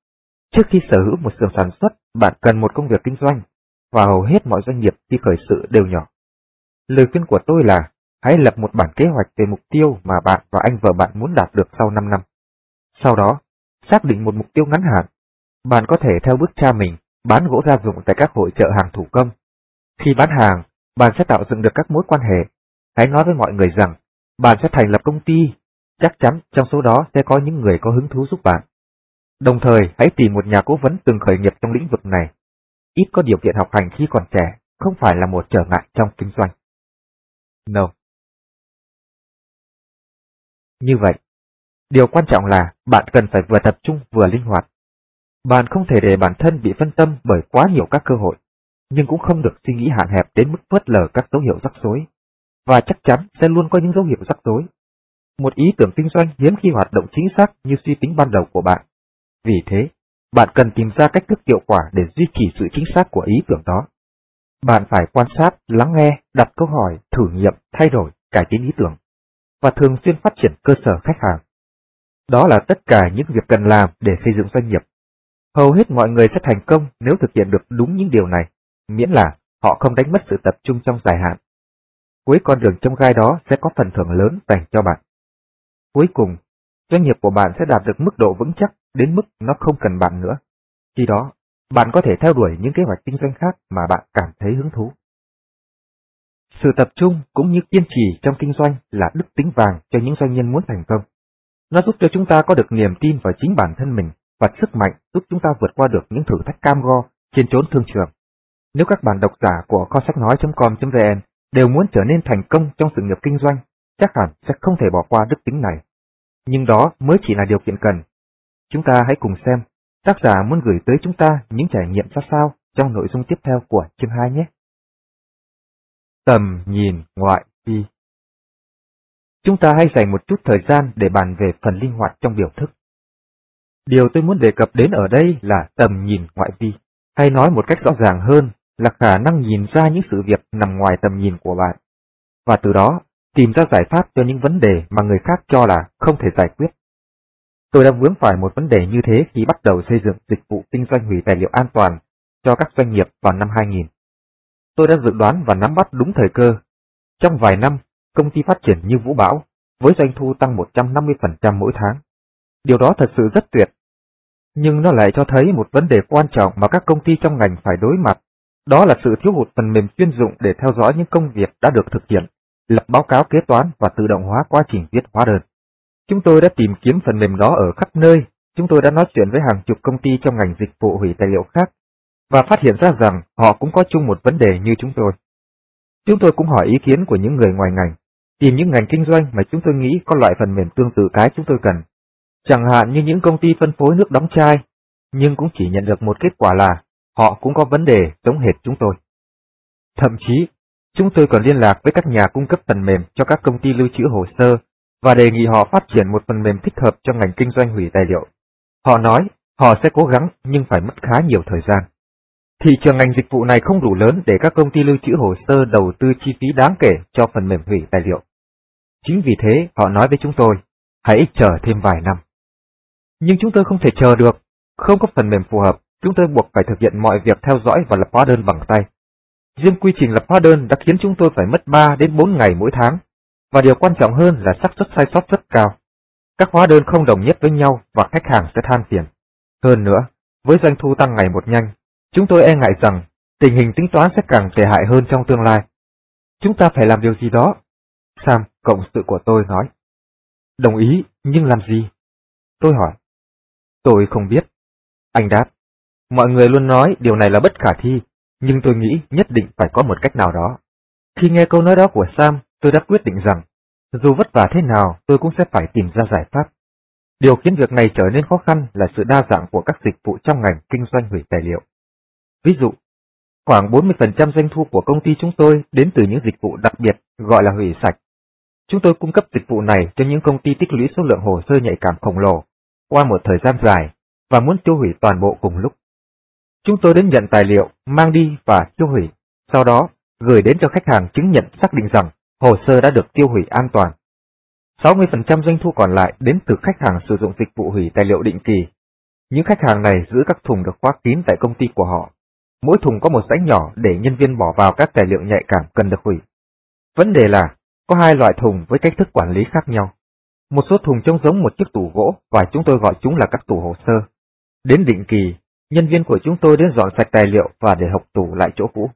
Trước khi sở hữu một xưởng sản xuất, bạn cần một công việc kinh doanh, và hầu hết mọi doanh nghiệp khi khởi sự đều nhỏ. Lời khuyên của tôi là, hãy lập một bản kế hoạch về mục tiêu mà bạn và anh vợ bạn muốn đạt được sau 5 năm. Sau đó, xác định một mục tiêu ngắn hạn. Bạn có thể theo bước cha mình, bán gỗ gia dụng tại các hội chợ hàng thủ công. Khi bán hàng, bạn sẽ tạo dựng được các mối quan hệ. Hãy nói với mọi người rằng, bạn sẽ thành lập công ty, chắc chắn trong số đó sẽ có những người có hứng thú giúp bạn. Đồng thời, hãy tìm một nhà cố vấn từng khởi nghiệp trong lĩnh vực này. Ít có điều kiện học hành khi còn trẻ, không phải là một trở ngại trong kinh doanh. No. Như vậy, điều quan trọng là bạn cần phải vừa tập trung vừa linh hoạt. Bạn không thể để bản thân bị phân tâm bởi quá nhiều các cơ hội, nhưng cũng không được suy nghĩ hạn hẹp đến mức phớt lờ các dấu hiệu rắc rối, và chắc chắn sẽ luôn có những dấu hiệu rắc rối. Một ý tưởng kinh doanh hiếm khi hoạt động chính xác như suy tính ban đầu của bạn. Vì thế, bạn cần tìm ra cách thức hiệu quả để duy trì sự chính xác của ý tưởng đó. Bạn phải quan sát, lắng nghe, đặt câu hỏi, thử nghiệm, thay đổi, cải tiến ý tưởng, và thường xuyên phát triển cơ sở khách hàng. Đó là tất cả những việc cần làm để xây dựng doanh nghiệp. Hầu hết mọi người sẽ thành công nếu thực hiện được đúng những điều này, miễn là họ không đánh mất sự tập trung trong dài hạn. Cuối con đường trong gai đó sẽ có phần thưởng lớn dành cho bạn. Cuối cùng, doanh nghiệp của bạn sẽ đạt được mức độ vững chắc đến mức nó không cần bạn nữa. Khi đó, bạn có thể theo đuổi những kế hoạch kinh doanh khác mà bạn cảm thấy hứng thú. Sự tập trung cũng như kiên trì trong kinh doanh là đức tính vàng cho những doanh nhân muốn thành công. Nó giúp cho chúng ta có được niềm tin vào chính bản thân mình và sức mạnh giúp chúng ta vượt qua được những thử thách cam go trên chốn thương trường. Nếu các bạn độc giả của kho sách nói.com.vn đều muốn trở nên thành công trong sự nghiệp kinh doanh, chắc hẳn sẽ không thể bỏ qua đức tính này. Nhưng đó mới chỉ là điều kiện cần. Chúng ta hãy cùng xem tác giả muốn gửi tới chúng ta những trải nghiệm ra sao trong nội dung tiếp theo của chương 2 nhé. Tầm nhìn ngoại vi Chúng ta hãy dành một chút thời gian để bàn về phần linh hoạt trong biểu thức. Điều tôi muốn đề cập đến ở đây là tầm nhìn ngoại vi, hay nói một cách rõ ràng hơn là khả năng nhìn ra những sự việc nằm ngoài tầm nhìn của bạn, và từ đó tìm ra giải pháp cho những vấn đề mà người khác cho là không thể giải quyết. Tôi đã vướng phải một vấn đề như thế khi bắt đầu xây dựng dịch vụ kinh doanh hủy tài liệu an toàn cho các doanh nghiệp vào năm 2000. Tôi đã dự đoán và nắm bắt đúng thời cơ. Trong vài năm, công ty phát triển như vũ bão, với doanh thu tăng 150% mỗi tháng. Điều đó thật sự rất tuyệt. Nhưng nó lại cho thấy một vấn đề quan trọng mà các công ty trong ngành phải đối mặt. Đó là sự thiếu hụt phần mềm chuyên dụng để theo dõi những công việc đã được thực hiện, lập báo cáo kế toán và tự động hóa quá trình viết hóa đơn. Chúng tôi đã tìm kiếm phần mềm đó ở khắp nơi, chúng tôi đã nói chuyện với hàng chục công ty trong ngành dịch vụ hủy tài liệu khác, và phát hiện ra rằng họ cũng có chung một vấn đề như chúng tôi. Chúng tôi cũng hỏi ý kiến của những người ngoài ngành, tìm những ngành kinh doanh mà chúng tôi nghĩ có loại phần mềm tương tự cái chúng tôi cần. Chẳng hạn như những công ty phân phối nước đóng chai, nhưng cũng chỉ nhận được một kết quả là họ cũng có vấn đề giống hệt chúng tôi. Thậm chí, Chúng tôi còn liên lạc với các nhà cung cấp phần mềm cho các công ty lưu trữ hồ sơ và đề nghị họ phát triển một phần mềm thích hợp cho ngành kinh doanh hủy tài liệu. Họ nói họ sẽ cố gắng nhưng phải mất khá nhiều thời gian. Thị trường ngành dịch vụ này không đủ lớn để các công ty lưu trữ hồ sơ đầu tư chi phí đáng kể cho phần mềm hủy tài liệu. Chính vì thế họ nói với chúng tôi, hãy chờ thêm vài năm. Nhưng chúng tôi không thể chờ được, không có phần mềm phù hợp, chúng tôi buộc phải thực hiện mọi việc theo dõi và lập hóa đơn bằng tay. Riêng quy trình lập hóa đơn đã khiến chúng tôi phải mất 3 đến 4 ngày mỗi tháng, và điều quan trọng hơn là xác suất sai sót rất cao. Các hóa đơn không đồng nhất với nhau và khách hàng sẽ than phiền. Hơn nữa, với doanh thu tăng ngày một nhanh, chúng tôi e ngại rằng tình hình tính toán sẽ càng tệ hại hơn trong tương lai. Chúng ta phải làm điều gì đó. Sam, cộng sự của tôi nói. Đồng ý, nhưng làm gì? Tôi hỏi. Tôi không biết. Anh đáp. Mọi người luôn nói điều này là bất khả thi, nhưng tôi nghĩ nhất định phải có một cách nào đó. Khi nghe câu nói đó của Sam, tôi đã quyết định rằng, dù vất vả thế nào, tôi cũng sẽ phải tìm ra giải pháp. Điều khiến việc này trở nên khó khăn là sự đa dạng của các dịch vụ trong ngành kinh doanh hủy tài liệu. Ví dụ, khoảng 40% doanh thu của công ty chúng tôi đến từ những dịch vụ đặc biệt gọi là hủy sạch. Chúng tôi cung cấp dịch vụ này cho những công ty tích lũy số lượng hồ sơ nhạy cảm khổng lồ qua một thời gian dài và muốn tiêu hủy toàn bộ cùng lúc. Chúng tôi đến nhận tài liệu, mang đi và tiêu hủy, sau đó gửi đến cho khách hàng chứng nhận xác định rằng hồ sơ đã được tiêu hủy an toàn. 60% doanh thu còn lại đến từ khách hàng sử dụng dịch vụ hủy tài liệu định kỳ. Những khách hàng này giữ các thùng được khóa kín tại công ty của họ. Mỗi thùng có một rãnh nhỏ để nhân viên bỏ vào các tài liệu nhạy cảm cần được hủy. Vấn đề là có hai loại thùng với cách thức quản lý khác nhau. Một số thùng trông giống một chiếc tủ gỗ và chúng tôi gọi chúng là các tủ hồ sơ. Đến định kỳ, nhân viên của chúng tôi đến dọn sạch tài liệu và để hộc tủ lại chỗ cũ.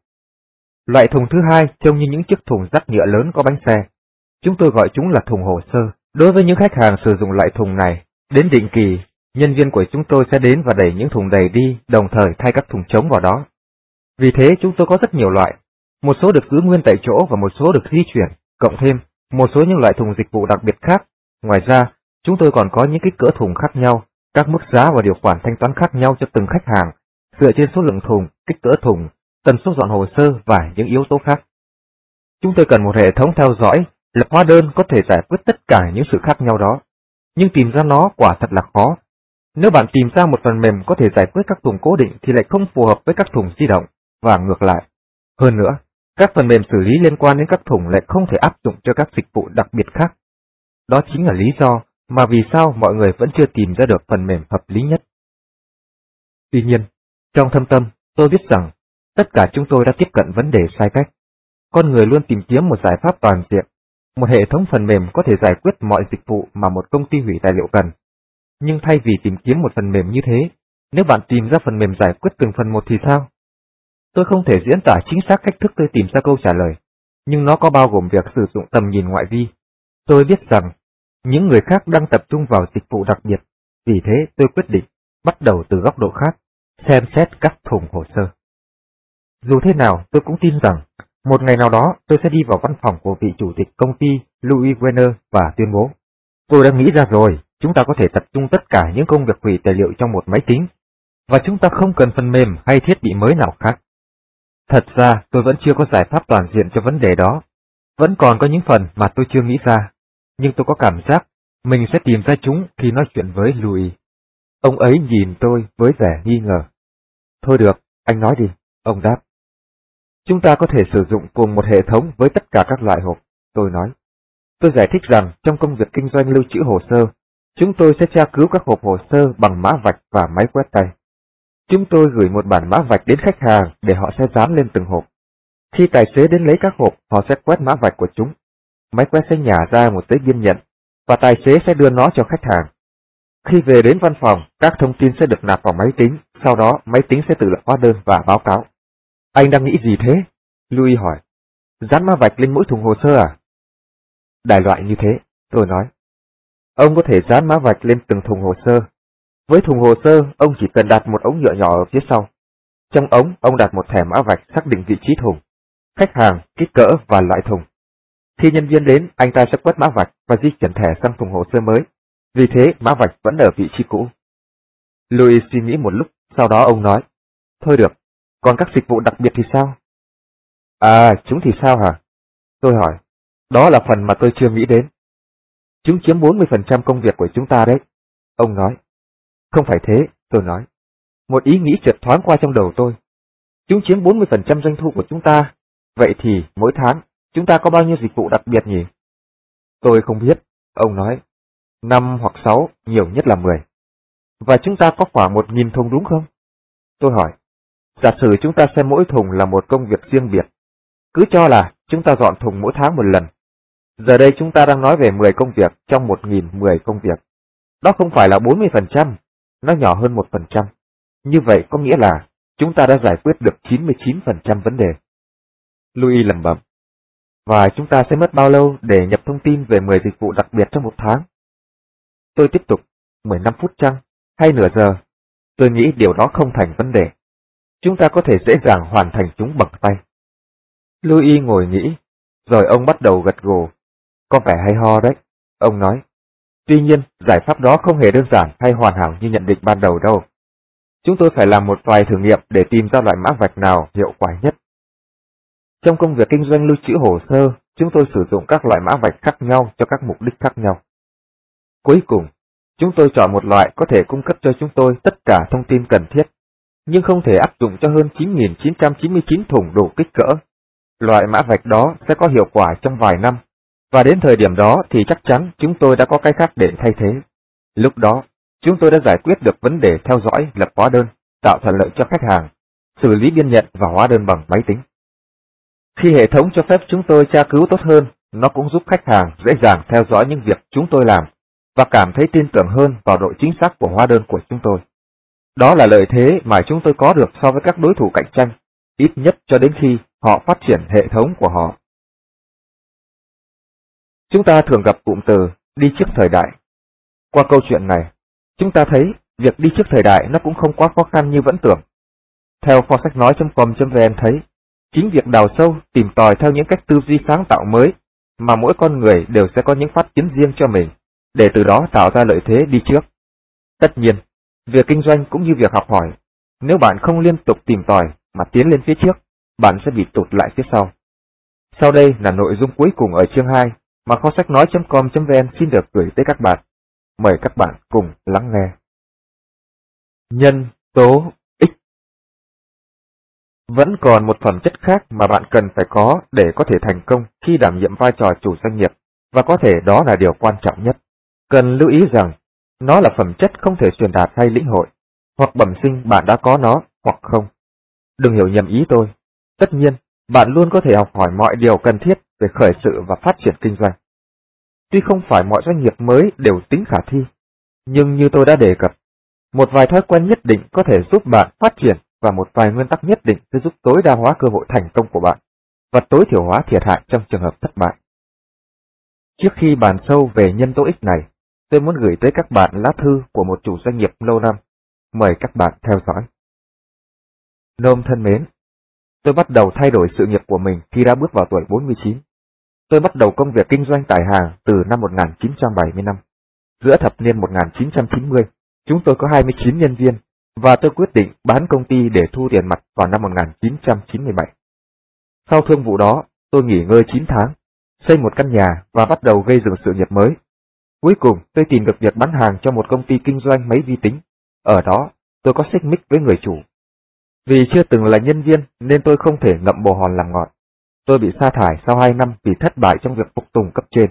Loại thùng thứ hai trông như những chiếc thùng rắc nhựa lớn có bánh xe. Chúng tôi gọi chúng là thùng hồ sơ. Đối với những khách hàng sử dụng loại thùng này, đến định kỳ, nhân viên của chúng tôi sẽ đến và đẩy những thùng đầy đi, đồng thời thay các thùng trống vào đó. Vì thế chúng tôi có rất nhiều loại, một số được giữ nguyên tại chỗ và một số được di chuyển, cộng thêm một số những loại thùng dịch vụ đặc biệt khác. Ngoài ra, chúng tôi còn có những kích cỡ thùng khác nhau, các mức giá và điều khoản thanh toán khác nhau cho từng khách hàng, dựa trên số lượng thùng, kích cỡ thùng, tần suất dọn hồ sơ và những yếu tố khác. Chúng tôi cần một hệ thống theo dõi, lập hóa đơn có thể giải quyết tất cả những sự khác nhau đó, nhưng tìm ra nó quả thật là khó. Nếu bạn tìm ra một phần mềm có thể giải quyết các thùng cố định thì lại không phù hợp với các thùng di động, và ngược lại. Hơn nữa, các phần mềm xử lý liên quan đến các thùng lại không thể áp dụng cho các dịch vụ đặc biệt khác. Đó chính là lý do mà vì sao mọi người vẫn chưa tìm ra được phần mềm hợp lý nhất. Tuy nhiên, trong thâm tâm, tôi biết rằng tất cả chúng tôi đã tiếp cận vấn đề sai cách. Con người luôn tìm kiếm một giải pháp toàn diện, một hệ thống phần mềm có thể giải quyết mọi dịch vụ mà một công ty hủy tài liệu cần. Nhưng thay vì tìm kiếm một phần mềm như thế, nếu bạn tìm ra phần mềm giải quyết từng phần một thì sao? Tôi không thể diễn tả chính xác cách thức tôi tìm ra câu trả lời, nhưng nó có bao gồm việc sử dụng tầm nhìn ngoại vi. Tôi biết rằng những người khác đang tập trung vào dịch vụ đặc biệt, vì thế tôi quyết định bắt đầu từ góc độ khác, xem xét các thùng hồ sơ. Dù thế nào, tôi cũng tin rằng một ngày nào đó tôi sẽ đi vào văn phòng của vị chủ tịch công ty Louis Werner và tuyên bố. Tôi đã nghĩ ra rồi, chúng ta có thể tập trung tất cả những công việc hủy tài liệu trong một máy tính, và chúng ta không cần phần mềm hay thiết bị mới nào khác. Thật ra tôi vẫn chưa có giải pháp toàn diện cho vấn đề đó. Vẫn còn có những phần mà tôi chưa nghĩ ra, nhưng tôi có cảm giác mình sẽ tìm ra chúng khi nói chuyện với Louis. Ông ấy nhìn tôi với vẻ nghi ngờ. Thôi được, anh nói đi, ông đáp. Chúng ta có thể sử dụng cùng một hệ thống với tất cả các loại hộp, tôi nói. Tôi giải thích rằng trong công việc kinh doanh lưu trữ hồ sơ, chúng tôi sẽ tra cứu các hộp hồ sơ bằng mã vạch và máy quét tay. Chúng tôi gửi một bản mã vạch đến khách hàng để họ sẽ dán lên từng hộp. Khi tài xế đến lấy các hộp, họ sẽ quét mã vạch của chúng. Máy quét sẽ nhả ra một giấy biên nhận, và tài xế sẽ đưa nó cho khách hàng. Khi về đến văn phòng, các thông tin sẽ được nạp vào máy tính, sau đó máy tính sẽ tự lập hóa đơn và báo cáo. Anh đang nghĩ gì thế? Louis hỏi. Dán mã vạch lên mỗi thùng hồ sơ à? Đại loại như thế, tôi nói. Ông có thể dán mã vạch lên từng thùng hồ sơ. Với thùng hồ sơ, ông chỉ cần đặt một ống nhựa nhỏ ở phía sau. Trong ống, ông đặt một thẻ mã vạch xác định vị trí thùng, khách hàng, kích cỡ và loại thùng. Khi nhân viên đến, anh ta sẽ quét mã vạch và di chuyển thẻ sang thùng hồ sơ mới. Vì thế, mã vạch vẫn ở vị trí cũ. Louis suy nghĩ một lúc, sau đó ông nói, Thôi được, còn các dịch vụ đặc biệt thì sao? À, chúng thì sao hả? Tôi hỏi. Đó là phần mà tôi chưa nghĩ đến. Chúng chiếm 40% công việc của chúng ta đấy. Ông nói. Không phải thế, tôi nói. Một ý nghĩ chợt thoáng qua trong đầu tôi. Chúng chiếm 40% doanh thu của chúng ta. Vậy thì, mỗi tháng, chúng ta có bao nhiêu dịch vụ đặc biệt nhỉ? Tôi không biết, ông nói. Năm hoặc sáu, nhiều nhất là 10. Và chúng ta có khoảng 1.000 thùng đúng không? Tôi hỏi. Giả sử chúng ta xem mỗi thùng là một công việc riêng biệt. Cứ cho là chúng ta dọn thùng mỗi tháng một lần. Giờ đây chúng ta đang nói về 10 công việc trong 1.010 công việc. Đó không phải là 40%, nó nhỏ hơn 1%. Như vậy có nghĩa là chúng ta đã giải quyết được 99% vấn đề. Louis lẩm bẩm. Và chúng ta sẽ mất bao lâu để nhập thông tin về 10 dịch vụ đặc biệt trong một tháng? Tôi tiếp tục, 15 phút chăng? Hay nửa giờ? Tôi nghĩ điều đó không thành vấn đề. Chúng ta có thể dễ dàng hoàn thành chúng bằng tay. Louis ngồi nghĩ, rồi ông bắt đầu gật gù. Có vẻ hay ho đấy, ông nói. Tuy nhiên, giải pháp đó không hề đơn giản hay hoàn hảo như nhận định ban đầu đâu. Chúng tôi phải làm một vài thử nghiệm để tìm ra loại mã vạch nào hiệu quả nhất. Trong công việc kinh doanh lưu trữ hồ sơ, chúng tôi sử dụng các loại mã vạch khác nhau cho các mục đích khác nhau. Cuối cùng, chúng tôi chọn một loại có thể cung cấp cho chúng tôi tất cả thông tin cần thiết, nhưng không thể áp dụng cho hơn 9.999 thùng đủ kích cỡ. Loại mã vạch đó sẽ có hiệu quả trong vài năm, và đến thời điểm đó thì chắc chắn chúng tôi đã có cái khác để thay thế. Lúc đó, chúng tôi đã giải quyết được vấn đề theo dõi, lập hóa đơn, tạo thuận lợi cho khách hàng, xử lý biên nhận và hóa đơn bằng máy tính. Khi hệ thống cho phép chúng tôi tra cứu tốt hơn, nó cũng giúp khách hàng dễ dàng theo dõi những việc chúng tôi làm và cảm thấy tin tưởng hơn vào độ chính xác của hóa đơn của chúng tôi. Đó là lợi thế mà chúng tôi có được so với các đối thủ cạnh tranh, ít nhất cho đến khi họ phát triển hệ thống của họ. Chúng ta thường gặp cụm từ đi trước thời đại. Qua câu chuyện này, chúng ta thấy việc đi trước thời đại nó cũng không quá khó khăn như vẫn tưởng. Theo kho sách nói.com.vn thấy, chính việc đào sâu, tìm tòi theo những cách tư duy sáng tạo mới mà mỗi con người đều sẽ có những phát kiến riêng cho mình, để từ đó tạo ra lợi thế đi trước. Tất nhiên, việc kinh doanh cũng như việc học hỏi, nếu bạn không liên tục tìm tòi mà tiến lên phía trước, bạn sẽ bị tụt lại phía sau. Sau đây là nội dung cuối cùng ở chương 2 mà kho sách nói.com.vn xin được gửi tới các bạn. Mời các bạn cùng lắng nghe. Nhân tố X Vẫn còn một phẩm chất khác mà bạn cần phải có để có thể thành công khi đảm nhiệm vai trò chủ doanh nghiệp, và có thể đó là điều quan trọng nhất. Cần lưu ý rằng, nó là phẩm chất không thể truyền đạt hay lĩnh hội, hoặc bẩm sinh bạn đã có nó, hoặc không. Đừng hiểu nhầm ý tôi. Tất nhiên, bạn luôn có thể học hỏi mọi điều cần thiết về khởi sự và phát triển kinh doanh. Tuy không phải mọi doanh nghiệp mới đều tính khả thi, nhưng như tôi đã đề cập, một vài thói quen nhất định có thể giúp bạn phát triển và một vài nguyên tắc nhất định sẽ giúp tối đa hóa cơ hội thành công của bạn và tối thiểu hóa thiệt hại trong trường hợp thất bại. Trước khi bàn sâu về nhân tố ích này, tôi muốn gửi tới các bạn lá thư của một chủ doanh nghiệp lâu năm. Mời các bạn theo dõi. Nôm thân mến, tôi bắt đầu thay đổi sự nghiệp của mình khi đã bước vào tuổi 49. Tôi bắt đầu công việc kinh doanh tải hàng từ năm 1975. Giữa thập niên 1990, chúng tôi có 29 nhân viên và tôi quyết định bán công ty để thu tiền mặt vào năm 1997. Sau thương vụ đó, tôi nghỉ ngơi 9 tháng, xây một căn nhà và bắt đầu gây dựng sự nghiệp mới. Cuối cùng, tôi tìm được việc bán hàng cho một công ty kinh doanh máy vi tính. Ở đó, tôi có xích mích với người chủ. Vì chưa từng là nhân viên nên tôi không thể ngậm bồ hòn làm ngọt. Tôi bị sa thải sau 2 năm vì thất bại trong việc phục tùng cấp trên.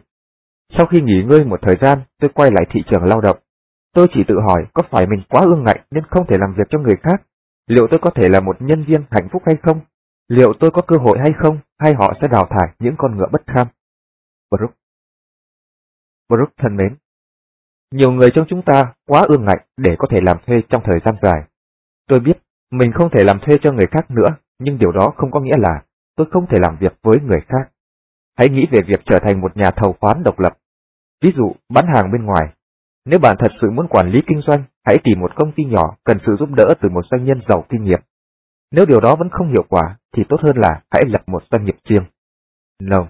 Sau khi nghỉ ngơi một thời gian, tôi quay lại thị trường lao động. Tôi chỉ tự hỏi có phải mình quá ương ngạnh nên không thể làm việc cho người khác? Liệu tôi có thể là một nhân viên hạnh phúc hay không? Liệu tôi có cơ hội hay không? Hay họ sẽ đào thải những con ngựa bất kham? Brook Brook thân mến, nhiều người trong chúng ta quá ương ngạnh để có thể làm thuê trong thời gian dài. Tôi biết mình không thể làm thuê cho người khác nữa, nhưng điều đó không có nghĩa là tôi không thể làm việc với người khác. Hãy nghĩ về việc trở thành một nhà thầu khoán độc lập. Ví dụ, bán hàng bên ngoài. Nếu bạn thật sự muốn quản lý kinh doanh, hãy tìm một công ty nhỏ cần sự giúp đỡ từ một doanh nhân giàu kinh nghiệm. Nếu điều đó vẫn không hiệu quả, thì tốt hơn là hãy lập một doanh nghiệp riêng. No.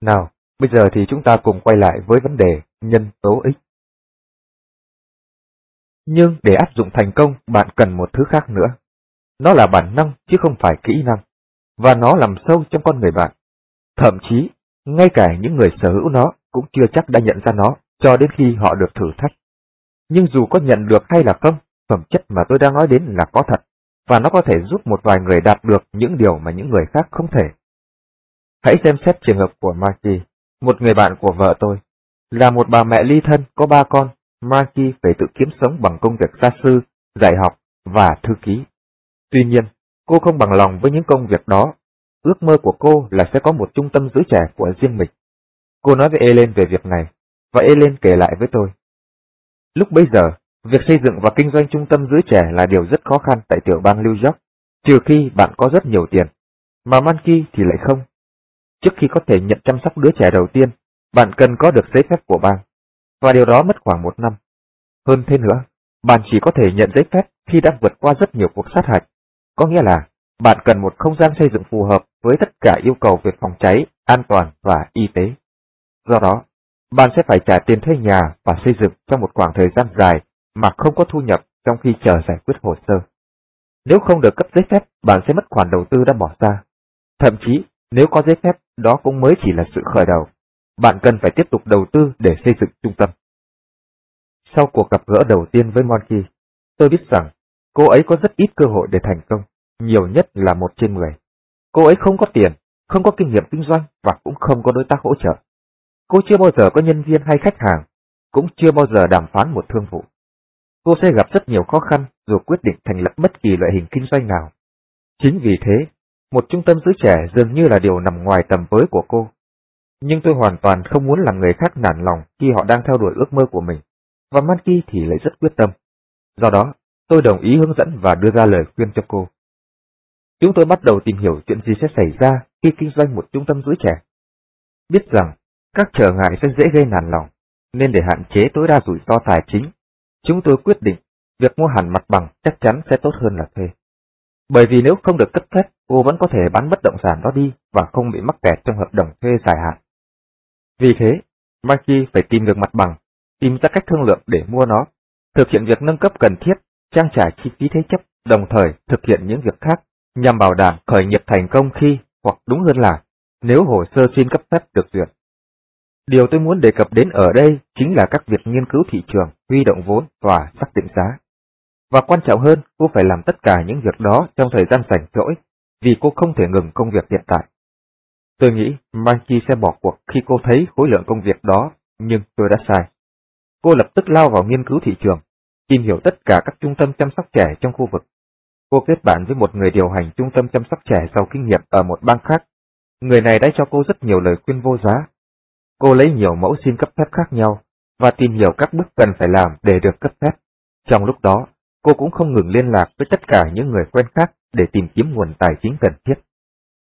Nào, bây giờ thì chúng ta cùng quay lại với vấn đề nhân tố ích. Nhưng để áp dụng thành công, bạn cần một thứ khác nữa. Nó là bản năng chứ không phải kỹ năng. và nó nằm sâu trong con người bạn. Thậm chí, ngay cả những người sở hữu nó cũng chưa chắc đã nhận ra nó cho đến khi họ được thử thách. Nhưng dù có nhận được hay là không, phẩm chất mà tôi đang nói đến là có thật, và nó có thể giúp một vài người đạt được những điều mà những người khác không thể. Hãy xem xét trường hợp của Marty một người bạn của vợ tôi. Là một bà mẹ ly thân có ba con, Marky phải tự kiếm sống bằng công việc gia sư, dạy học và thư ký. Tuy nhiên, cô không bằng lòng với những công việc đó. Ước mơ của cô là sẽ có một trung tâm giữ trẻ của riêng mình. Cô nói với Ellen về việc này, và Ellen kể lại với tôi. Lúc bấy giờ, việc xây dựng và kinh doanh trung tâm giữ trẻ là điều rất khó khăn tại tiểu bang New York, trừ khi bạn có rất nhiều tiền, mà Mankey thì lại không. Trước khi có thể nhận chăm sóc đứa trẻ đầu tiên, bạn cần có được giấy phép của bang, và điều đó mất khoảng một năm. Hơn thế nữa, bạn chỉ có thể nhận giấy phép khi đã vượt qua rất nhiều cuộc sát hạch, có nghĩa là bạn cần một không gian xây dựng phù hợp với tất cả yêu cầu về phòng cháy, an toàn và y tế. Do đó, bạn sẽ phải trả tiền thuê nhà và xây dựng trong một khoảng thời gian dài mà không có thu nhập trong khi chờ giải quyết hồ sơ. Nếu không được cấp giấy phép, bạn sẽ mất khoản đầu tư đã bỏ ra. Thậm chí, nếu có giấy phép, đó cũng mới chỉ là sự khởi đầu. Bạn cần phải tiếp tục đầu tư để xây dựng trung tâm. Sau cuộc gặp gỡ đầu tiên với Monkey, tôi biết rằng cô ấy có rất ít cơ hội để thành công, nhiều nhất là một trên mười. Cô ấy không có tiền, không có kinh nghiệm kinh doanh và cũng không có đối tác hỗ trợ. Cô chưa bao giờ có nhân viên hay khách hàng, cũng chưa bao giờ đàm phán một thương vụ. Cô sẽ gặp rất nhiều khó khăn dù quyết định thành lập bất kỳ loại hình kinh doanh nào. Chính vì thế, một trung tâm giữ trẻ dường như là điều nằm ngoài tầm với của cô. Nhưng tôi hoàn toàn không muốn làm người khác nản lòng khi họ đang theo đuổi ước mơ của mình, và Manki thì lại rất quyết tâm. Do đó, tôi đồng ý hướng dẫn và đưa ra lời khuyên cho cô. Chúng tôi bắt đầu tìm hiểu chuyện gì sẽ xảy ra khi kinh doanh một trung tâm giữ trẻ. Biết rằng các trở ngại sẽ dễ gây nản lòng, nên để hạn chế tối đa rủi ro tài chính, chúng tôi quyết định việc mua hẳn mặt bằng chắc chắn sẽ tốt hơn là thuê. Bởi vì nếu không được cấp phép, cô vẫn có thể bán bất động sản đó đi và không bị mắc kẹt trong hợp đồng thuê dài hạn. Vì thế, Mikey phải tìm được mặt bằng, tìm ra cách thương lượng để mua nó, thực hiện việc nâng cấp cần thiết, trang trải chi phí thế chấp, đồng thời thực hiện những việc khác nhằm bảo đảm khởi nghiệp thành công khi, hoặc đúng hơn là, nếu hồ sơ xin cấp phép được duyệt. Điều tôi muốn đề cập đến ở đây chính là các việc nghiên cứu thị trường, huy động vốn và xác định giá. Và quan trọng hơn, cô phải làm tất cả những việc đó trong thời gian rảnh rỗi, vì cô không thể ngừng công việc hiện tại. Tôi nghĩ Manchi sẽ bỏ cuộc khi cô thấy khối lượng công việc đó, nhưng tôi đã sai. Cô lập tức lao vào nghiên cứu thị trường, tìm hiểu tất cả các trung tâm chăm sóc trẻ trong khu vực. Cô kết bạn với một người điều hành trung tâm chăm sóc trẻ giàu kinh nghiệm ở một bang khác. Người này đã cho cô rất nhiều lời khuyên vô giá Cô lấy nhiều mẫu xin cấp phép khác nhau và tìm hiểu các bước cần phải làm để được cấp phép. Trong lúc đó, cô cũng không ngừng liên lạc với tất cả những người quen khác để tìm kiếm nguồn tài chính cần thiết.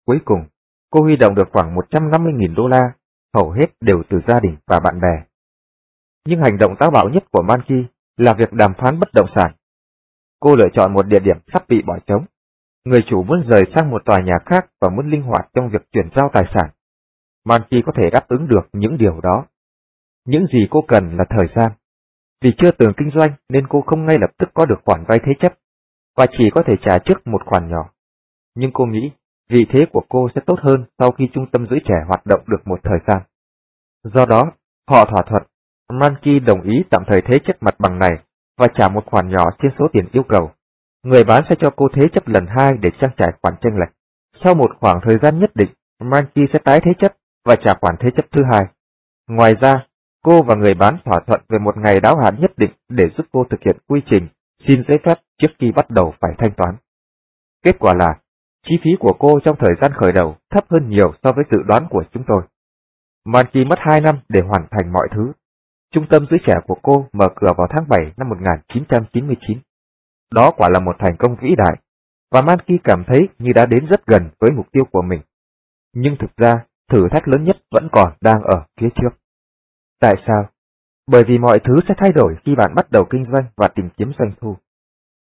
Cuối cùng, cô huy động được khoảng 150.000 đô la, hầu hết đều từ gia đình và bạn bè. Nhưng hành động táo bạo nhất của Manki là việc đàm phán bất động sản. Cô lựa chọn một địa điểm sắp bị bỏ trống. Người chủ muốn rời sang một tòa nhà khác và muốn linh hoạt trong việc chuyển giao tài sản. Manchi có thể đáp ứng được những điều đó. Những gì cô cần là thời gian. Vì chưa từng kinh doanh nên cô không ngay lập tức có được khoản vay thế chấp, và chỉ có thể trả trước một khoản nhỏ. Nhưng cô nghĩ vị thế của cô sẽ tốt hơn sau khi trung tâm giữ trẻ hoạt động được một thời gian. Do đó, họ thỏa thuận, Manki đồng ý tạm thời thế chấp mặt bằng này và trả một khoản nhỏ trên số tiền yêu cầu. Người bán sẽ cho cô thế chấp lần hai để trang trải khoản tranh lệch. Sau một khoảng thời gian nhất định, Manki sẽ tái thế chấp và trả khoản thế chấp thứ hai. Ngoài ra, cô và người bán thỏa thuận về một ngày đáo hạn nhất định để giúp cô thực hiện quy trình xin giấy phép trước khi bắt đầu phải thanh toán. Kết quả là, chi phí của cô trong thời gian khởi đầu thấp hơn nhiều so với dự đoán của chúng tôi. Manki mất 2 năm để hoàn thành mọi thứ. Trung tâm giữ trẻ của cô mở cửa vào tháng 7 năm 1999. Đó quả là một thành công vĩ đại, và Manki cảm thấy như đã đến rất gần với mục tiêu của mình. Nhưng thực ra, thử thách lớn nhất vẫn còn đang ở phía trước. Tại sao? Bởi vì mọi thứ sẽ thay đổi khi bạn bắt đầu kinh doanh và tìm kiếm doanh thu.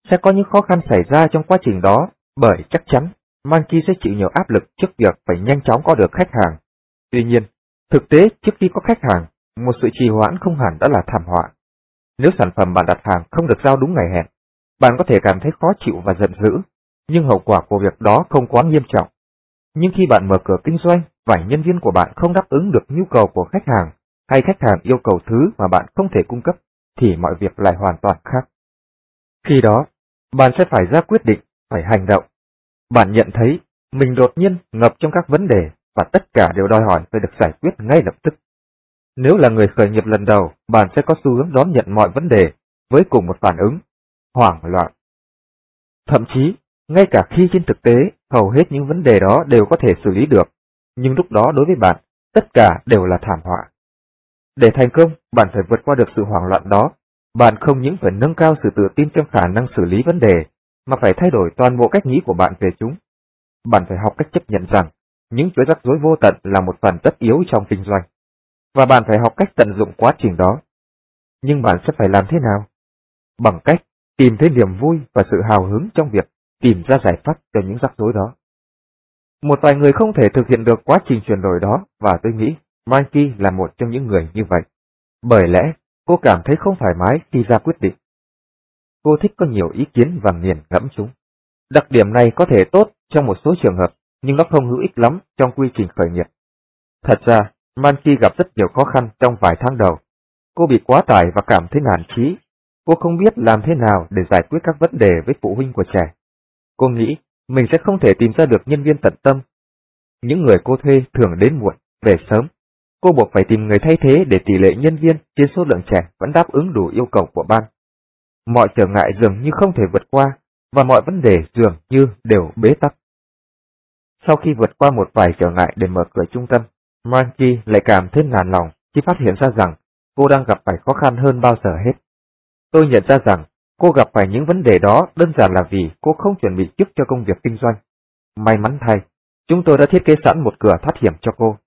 Sẽ có những khó khăn xảy ra trong quá trình đó, bởi chắc chắn Monkey sẽ chịu nhiều áp lực trước việc phải nhanh chóng có được khách hàng. Tuy nhiên, thực tế trước khi có khách hàng, một sự trì hoãn không hẳn đã là thảm họa. Nếu sản phẩm bạn đặt hàng không được giao đúng ngày hẹn, bạn có thể cảm thấy khó chịu và giận dữ, nhưng hậu quả của việc đó không quá nghiêm trọng. Nhưng khi bạn mở cửa kinh doanh, và nhân viên của bạn không đáp ứng được nhu cầu của khách hàng, hay khách hàng yêu cầu thứ mà bạn không thể cung cấp, thì mọi việc lại hoàn toàn khác. Khi đó, bạn sẽ phải ra quyết định, phải hành động. Bạn nhận thấy mình đột nhiên ngập trong các vấn đề và tất cả đều đòi hỏi phải được giải quyết ngay lập tức. Nếu là người khởi nghiệp lần đầu, bạn sẽ có xu hướng đón nhận mọi vấn đề với cùng một phản ứng, hoảng loạn. Thậm chí, ngay cả khi trên thực tế, hầu hết những vấn đề đó đều có thể xử lý được, nhưng lúc đó đối với bạn, tất cả đều là thảm họa. Để thành công, bạn phải vượt qua được sự hoảng loạn đó. Bạn không những phải nâng cao sự tự tin trong khả năng xử lý vấn đề, mà phải thay đổi toàn bộ cách nghĩ của bạn về chúng. Bạn phải học cách chấp nhận rằng, những chuỗi rắc rối vô tận là một phần tất yếu trong kinh doanh. Và bạn phải học cách tận dụng quá trình đó. Nhưng bạn sẽ phải làm thế nào? Bằng cách tìm thấy niềm vui và sự hào hứng trong việc tìm ra giải pháp cho những rắc rối đó. Một vài người không thể thực hiện được quá trình chuyển đổi đó và tôi nghĩ Mikey là một trong những người như vậy. Bởi lẽ, cô cảm thấy không thoải mái khi ra quyết định. Cô thích có nhiều ý kiến và nghiền ngẫm chúng. Đặc điểm này có thể tốt trong một số trường hợp, nhưng nó không hữu ích lắm trong quy trình khởi nghiệp. Thật ra, Manki gặp rất nhiều khó khăn trong vài tháng đầu. Cô bị quá tải và cảm thấy nản trí. Cô không biết làm thế nào để giải quyết các vấn đề với phụ huynh của trẻ. Cô nghĩ mình sẽ không thể tìm ra được nhân viên tận tâm. Những người cô thuê thường đến muộn, về sớm. Cô buộc phải tìm người thay thế để tỷ lệ nhân viên trên số lượng trẻ vẫn đáp ứng đủ yêu cầu của ban. Mọi trở ngại dường như không thể vượt qua, và mọi vấn đề dường như đều bế tắc. Sau khi vượt qua một vài trở ngại để mở cửa trung tâm, Manchi lại cảm thấy nản lòng khi phát hiện ra rằng cô đang gặp phải khó khăn hơn bao giờ hết. Tôi nhận ra rằng cô gặp phải những vấn đề đó đơn giản là vì cô không chuẩn bị trước cho công việc kinh doanh. May mắn thay, chúng tôi đã thiết kế sẵn một cửa thoát hiểm cho cô.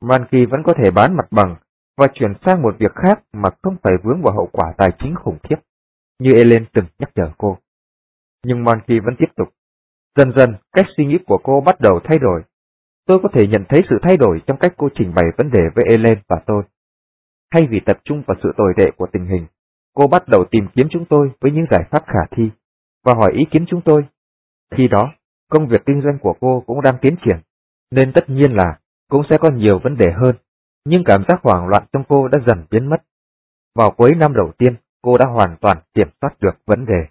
Manchi vẫn có thể bán mặt bằng và chuyển sang một việc khác mà không phải vướng vào hậu quả tài chính khủng khiếp, như Ellen từng nhắc nhở cô. Nhưng Monkey vẫn tiếp tục. Dần dần, cách suy nghĩ của cô bắt đầu thay đổi Tôi có thể nhận thấy sự thay đổi trong cách cô trình bày vấn đề với Ellen và tôi. Thay vì tập trung vào sự tồi tệ của tình hình, cô bắt đầu tìm kiếm chúng tôi với những giải pháp khả thi và hỏi ý kiến chúng tôi. Khi đó, công việc kinh doanh của cô cũng đang tiến triển, nên tất nhiên là cũng sẽ có nhiều vấn đề hơn, nhưng cảm giác hoảng loạn trong cô đã dần biến mất. Vào cuối năm đầu tiên, cô đã hoàn toàn kiểm soát được vấn đề.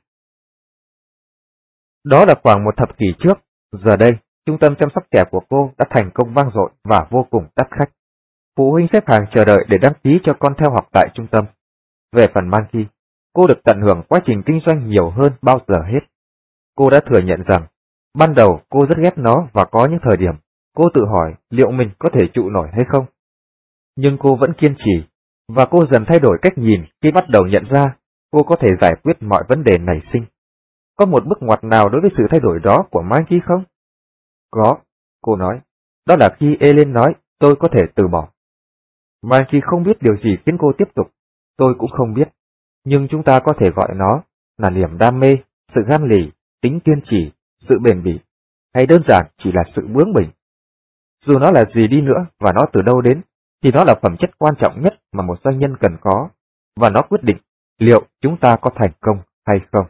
Đó là khoảng một thập kỷ trước, giờ đây Trung tâm chăm sóc trẻ của cô đã thành công vang dội và vô cùng đắt khách. Phụ huynh xếp hàng chờ đợi để đăng ký cho con theo học tại trung tâm. Về phần Manki, cô được tận hưởng quá trình kinh doanh nhiều hơn bao giờ hết. Cô đã thừa nhận rằng, ban đầu cô rất ghét nó và có những thời điểm cô tự hỏi liệu mình có thể trụ nổi hay không. Nhưng cô vẫn kiên trì, và cô dần thay đổi cách nhìn khi bắt đầu nhận ra cô có thể giải quyết mọi vấn đề nảy sinh. Có một bước ngoặt nào đối với sự thay đổi đó của Mikey không? Có, cô nói. Đó là khi Ellen nói tôi có thể từ bỏ. Mikey không biết điều gì khiến cô tiếp tục, tôi cũng không biết. Nhưng chúng ta có thể gọi nó là niềm đam mê, sự gan lì, tính kiên trì, sự bền bỉ, hay đơn giản chỉ là sự bướng bỉnh. Dù nó là gì đi nữa và nó từ đâu đến, thì đó là phẩm chất quan trọng nhất mà một doanh nhân cần có, và nó quyết định liệu chúng ta có thành công hay không.